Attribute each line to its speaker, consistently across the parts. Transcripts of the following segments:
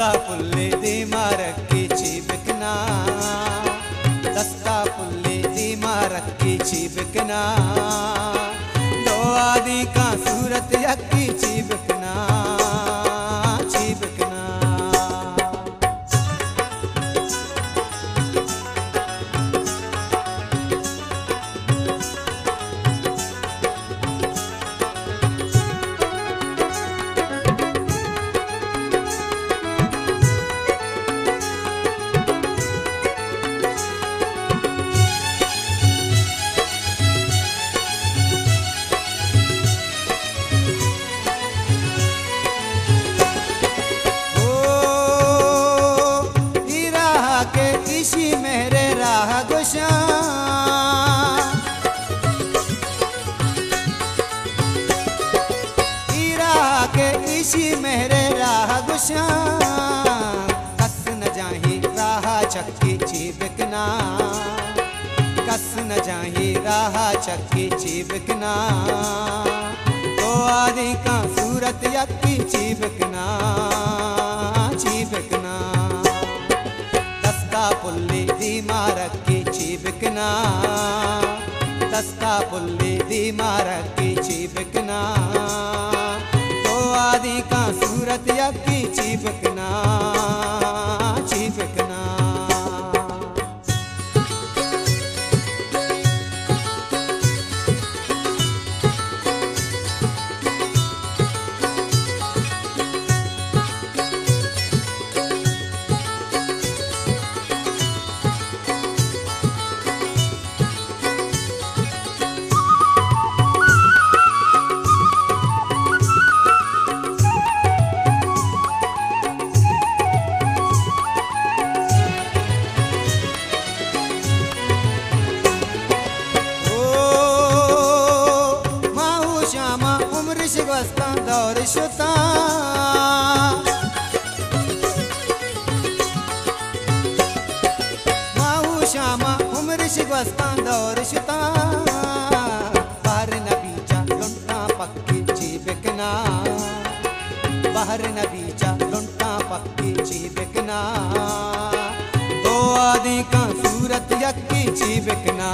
Speaker 1: दस्ता पुल्ले दी मारक्की चीबकना। दस्ता पुल्ले दी मारक्की चीबकना। दो आदि का सूरत यक्की चीबकना चीबकना। श्याम कस न जाही राह चक्के चिबकना कस न जाही राह चक्के चिबकना तो आदि का सूरत यक्की चिबकना चिबकना तस्का पुल्ली दीमा रखी चिबकना तस्का पुल्ली दीमा रखी चिबकना आबादी का सूरत या की चिपकना फलशता माऊ श्यामा, उमर शिगवस्ता दौरशता बाहर नबीचा लुंटा पक्की जी बिकना। बाहर नबीचा लुंटा पक्की ची बिकना। दो आदि का सूरत यक्की जी बिकना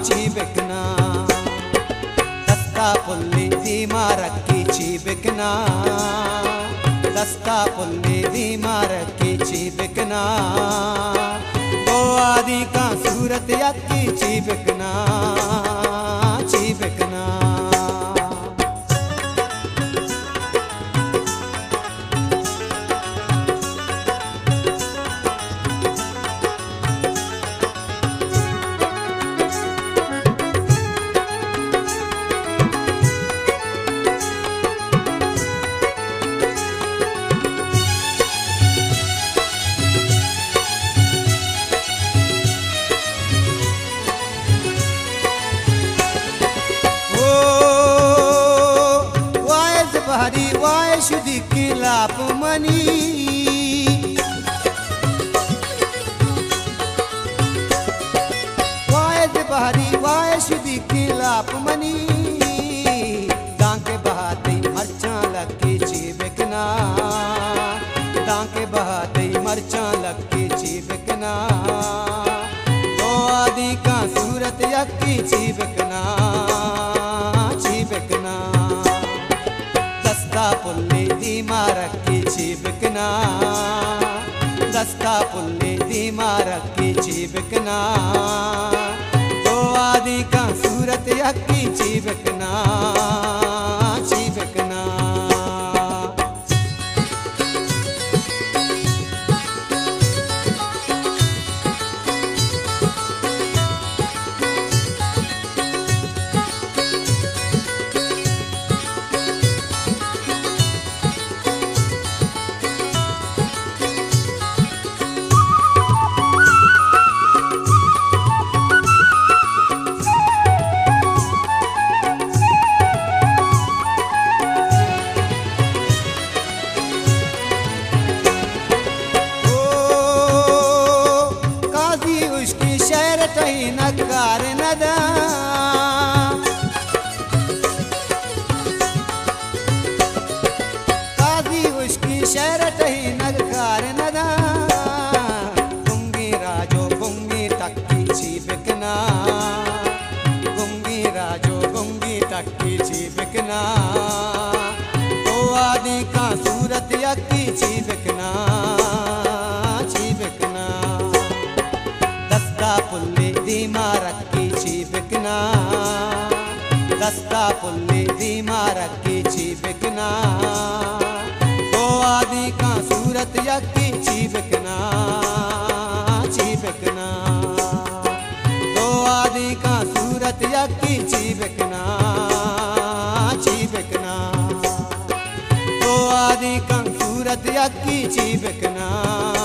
Speaker 1: जी बिकना। तत्ता पुल्ला बिकना। दस्ता पुल्ली दी मार की बिकना। दो दी का सूरत या की बिकना। ची बिकना। बाप मनी। वायद बहरी वाय सुधी की लाप मनी। डांके बहाते मरचा लगे जी बिकना। डांके बहाते मरचा लगे बिकना। आदि का सूरत यकी जीवकना जीवकना दस्ता पुल्ले दीमारक की चिबकना दस्ता पुल्ले दीमारक की चिबकना तो आदि का सूरत अक्की चिबकना कहीं नकार नदा काजी उसकी शहर टही नकार नदा गुंगी राजो गुंगी टक्की छी बिकना गुंगी राजो गुंगी टक्की छी बिकना तो आदि का सूरत यक्की छी बिकना दस्ता पुल्ली दीमा रखी छी बिकना तो आदि का सूरत यकी छी बिकना छी बिकना तो आदि का सूरत यकी छी बिकना छी बिकना तो आदि का सूरत यकी छी बिकना